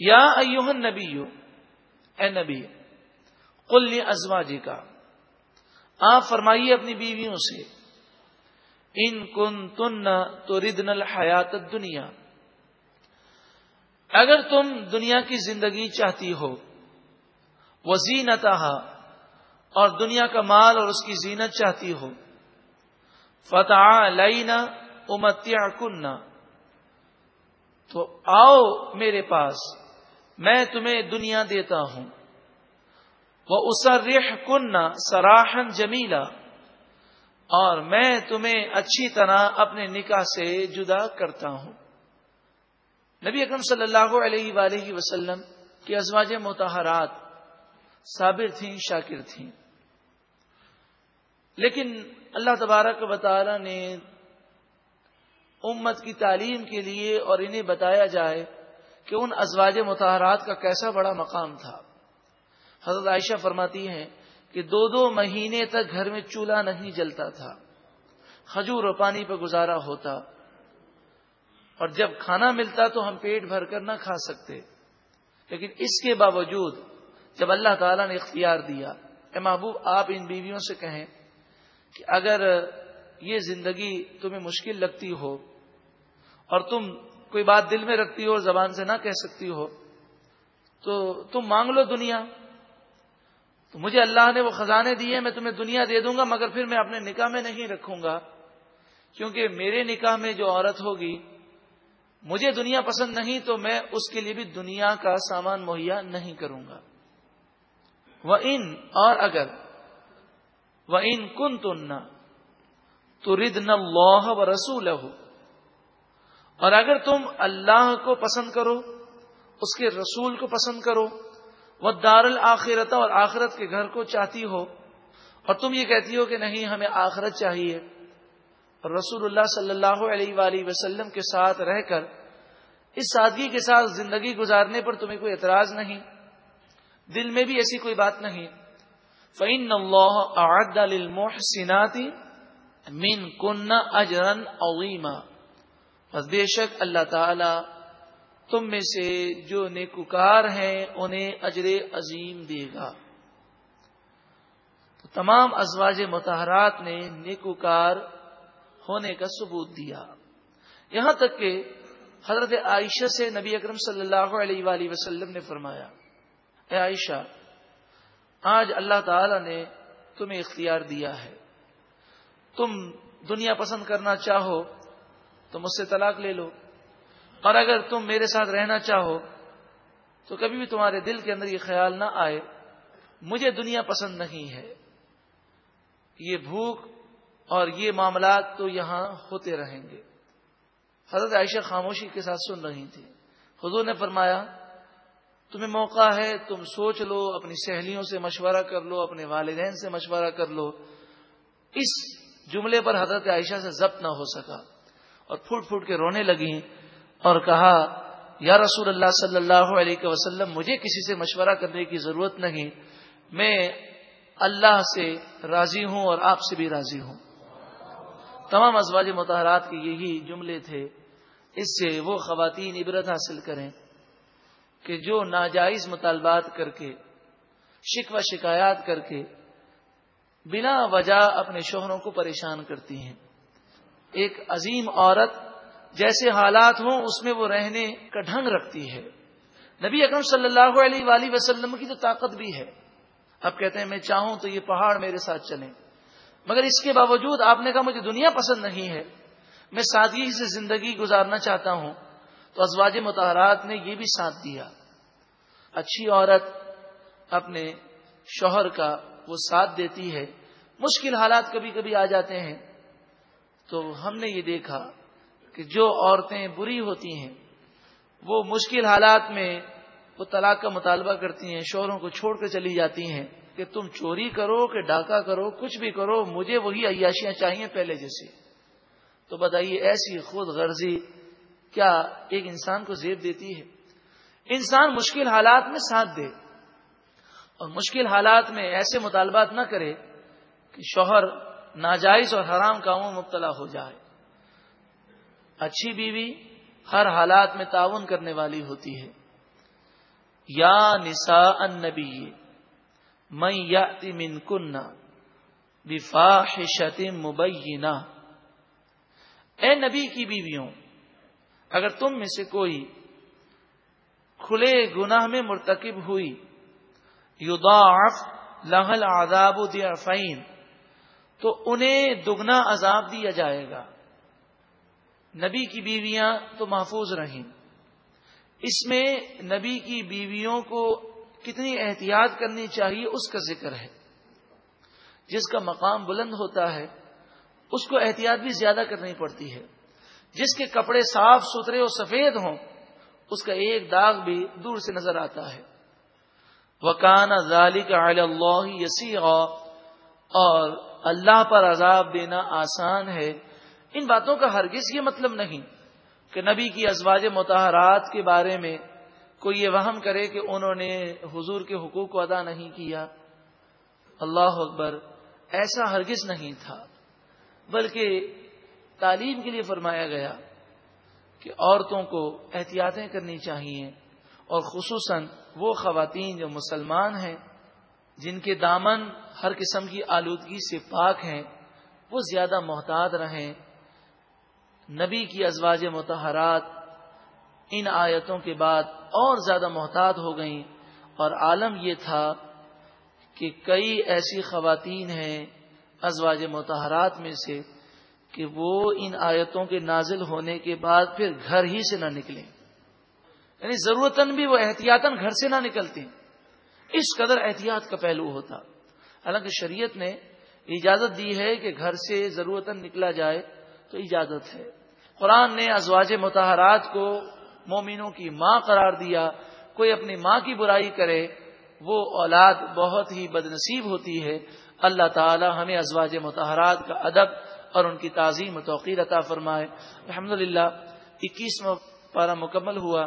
یا ایوہن نبی اے نبی کل ازوا جی کا آپ فرمائیے اپنی بیویوں سے، ان کن تن تو ردن الحیات دنیا اگر تم دنیا کی زندگی چاہتی ہو وہ اور دنیا کا مال اور اس کی زینت چاہتی ہو فتح لینا امتیا کننا تو آؤ میرے پاس میں تمہیں دنیا دیتا ہوں۔ وہ اسر کننا سراہن جمیلا اور میں تمہیں اچھی طرح اپنے نکاح سے جدا کرتا ہوں۔ نبی اکرم صلی اللہ علیہ وآلہ وسلم کی ازواج متحرات صابر تھیں، شاکر تھیں۔ لیکن اللہ تبارک و تعالی نے امت کی تعلیم کے لیے اور انہیں بتایا جائے کہ ان ازواج متحرات کا کیسا بڑا مقام تھا۔ حضرت عائشہ فرماتی ہیں کہ دو دو مہینے تک گھر میں چولہا نہیں جلتا تھا۔ کھجور اور پانی پہ گزارا ہوتا۔ اور جب کھانا ملتا تو ہم پیٹ بھر کر نہ کھا سکتے۔ لیکن اس کے باوجود جب اللہ تعالیٰ نے اختیار دیا، اے محبوب، آپ ان بیویوں سے کہیں کہ اگر یہ زندگی تمہیں مشکل لگتی ہو اور تم کوئی بات دل میں رکھتی ہو اور زبان سے نہ کہہ سکتی ہو، تو تم مانگ لو دنیا۔ تو مجھے اللہ نے وہ خزانے دیے، میں تمہیں دنیا دے دوں گا، مگر پھر میں اپنے نکاح میں نہیں رکھوں گا۔ کیونکہ میرے نکاح میں جو عورت ہوگی، مجھے دنیا پسند نہیں، تو میں اس کے لیے بھی دنیا کا سامان مہیا نہیں کروں گا۔ وہ ان اور اگر وہ ان کن تن تو رد نہ و رسول اور اگر تم اللہ کو پسند کرو، اس کے رسول کو پسند کرو، وہ دار الآخرت اور آخرت کے گھر کو چاہتی ہو، اور تم یہ کہتی ہو کہ نہیں، ہمیں آخرت چاہیے۔ اور رسول اللہ صلی اللہ علیہ وآلہ وسلم کے ساتھ رہ کر، اس سادگی کے ساتھ زندگی گزارنے پر تمہیں کوئی اعتراض نہیں۔ دل میں بھی ایسی کوئی بات نہیں۔ فعین اللہ سناتی مین کن اجرن اویما بس بے شک اللہ تعالی تم میں سے جو نیکوکار ہیں انہیں اجر عظیم دے گا۔ تمام ازواج متحرات نے نیکوکار ہونے کا ثبوت دیا۔ یہاں تک کہ حضرت عائشہ سے نبی اکرم صلی اللہ علیہ وآلہ وسلم نے فرمایا، اے عائشہ، آج اللہ تعالی نے تمہیں اختیار دیا ہے۔ تم دنیا پسند کرنا چاہو تو مجھ سے طلاق لے لو۔ اور اگر تم میرے ساتھ رہنا چاہو، تو کبھی بھی تمہارے دل کے اندر یہ خیال نہ آئے، مجھے دنیا پسند نہیں ہے۔ یہ بھوک اور یہ معاملات تو یہاں ہوتے رہیں گے۔ حضرت عائشہ خاموشی کے ساتھ سن رہی تھی حضور نے فرمایا، تمہیں موقع ہے، تم سوچ لو، اپنی سہیلیوں سے مشورہ کر لو، اپنے والدین سے مشورہ کر لو۔ اس جملے پر حضرت عائشہ سے ضبط نہ ہو سکا۔ اور پھوٹ پھوٹ کے رونے لگی اور کہا، یا رسول اللہ صلی اللہ علیہ وسلم، مجھے کسی سے مشورہ کرنے کی ضرورت نہیں، میں اللہ سے راضی ہوں اور آپ سے بھی راضی ہوں۔ تمام ازواج متحرات کے یہی جملے تھے۔ اس سے وہ خواتین عبرت حاصل کریں کہ جو ناجائز مطالبات کر کے، شکوہ شکایات کر کے بنا وجہ اپنے شوہروں کو پریشان کرتی ہیں۔ ایک عظیم عورت جیسے حالات ہوں، اس میں وہ رہنے کا ڈھنگ رکھتی ہے۔ نبی اکرم صلی اللہ علیہ وآلہ وسلم کی تو طاقت بھی ہے۔ اب کہتے ہیں، میں چاہوں تو یہ پہاڑ میرے ساتھ چلیں۔ مگر اس کے باوجود آپ نے کہا، مجھے دنیا پسند نہیں ہے۔ میں سادگی سے زندگی گزارنا چاہتا ہوں۔ تو ازواج متحرات نے یہ بھی ساتھ دیا۔ اچھی عورت اپنے شوہر کا وہ ساتھ دیتی ہے۔ مشکل حالات کبھی کبھی آ جاتے ہیں۔ تو ہم نے یہ دیکھا کہ جو عورتیں بری ہوتی ہیں، وہ مشکل حالات میں وہ طلاق کا مطالبہ کرتی ہیں، شوہروں کو چھوڑ کر چلی جاتی ہیں کہ تم چوری کرو، کہ ڈاکہ کرو، کچھ بھی کرو، مجھے وہی عیاشیاں چاہیے پہلے جیسے تو بتائیے ایسی خود غرضی کیا ایک انسان کو زیب دیتی ہے؟ انسان مشکل حالات میں ساتھ دے اور مشکل حالات میں ایسے مطالبات نہ کرے کہ شوہر ناجائز اور حرام کاموں میں مبتلا ہو جائے۔ اچھی بیوی ہر حالات میں تعاون کرنے والی ہوتی ہے۔ یا نسا ان نبی میں یا من کن بفاحشت مبینہ۔ اے نبی کی بیویوں، اگر تم میں سے کوئی کھلے گناہ میں مرتکب ہوئی، یضاعف لہل آداب ضعفین۔ تو انہیں دگنا عذاب دیا جائے گا۔ نبی کی بیویاں تو محفوظ رہیں۔ اس میں نبی کی بیویوں کو کتنی احتیاط کرنی چاہیے اس کا ذکر ہے۔ جس کا مقام بلند ہوتا ہے، اس کو احتیاط بھی زیادہ کرنی پڑتی ہے۔ جس کے کپڑے صاف ستھرے اور سفید ہوں، اس کا ایک داغ بھی دور سے نظر آتا ہے۔ وکان ظالی کا اللہ یسی اور اللہ پر عذاب دینا آسان ہے۔ ان باتوں کا ہرگز یہ مطلب نہیں کہ نبی کی ازواج متحرات کے بارے میں کوئی یہ وہم کرے کہ انہوں نے حضور کے حقوق کو ادا نہیں کیا۔ اللہ اکبر، ایسا ہرگز نہیں تھا۔ بلکہ تعلیم کے لیے فرمایا گیا کہ عورتوں کو احتیاطیں کرنی چاہیے اور خصوصاً وہ خواتین جو مسلمان ہیں جن کے دامن ہر قسم کی آلودگی سے پاک ہیں، وہ زیادہ محتاط رہیں۔ نبی کی ازواج متحرات ان آیتوں کے بعد اور زیادہ محتاط ہو گئیں۔ اور عالم یہ تھا کہ کئی ایسی خواتین ہیں ازواج متحرات میں سے کہ وہ ان آیتوں کے نازل ہونے کے بعد پھر گھر ہی سے نہ نکلیں۔ یعنی ضرورتن بھی وہ احتیاطاً گھر سے نہ نکلتے۔ اس قدر احتیاط کا پہلو ہوتا۔ حالانکہ شریعت نے اجازت دی ہے کہ گھر سے ضرورتن نکلا جائے تو اجازت ہے۔ قرآن نے ازواج متحرات کو مومنوں کی ماں قرار دیا۔ کوئی اپنی ماں کی برائی کرے، وہ اولاد بہت ہی بد نصیب ہوتی ہے۔ اللہ تعالی ہمیں ازواج متحرات کا ادب اور ان کی تعظیم و توقیر عطا فرمائے۔ الحمد للہ اکیسواں پارا مکمل ہوا۔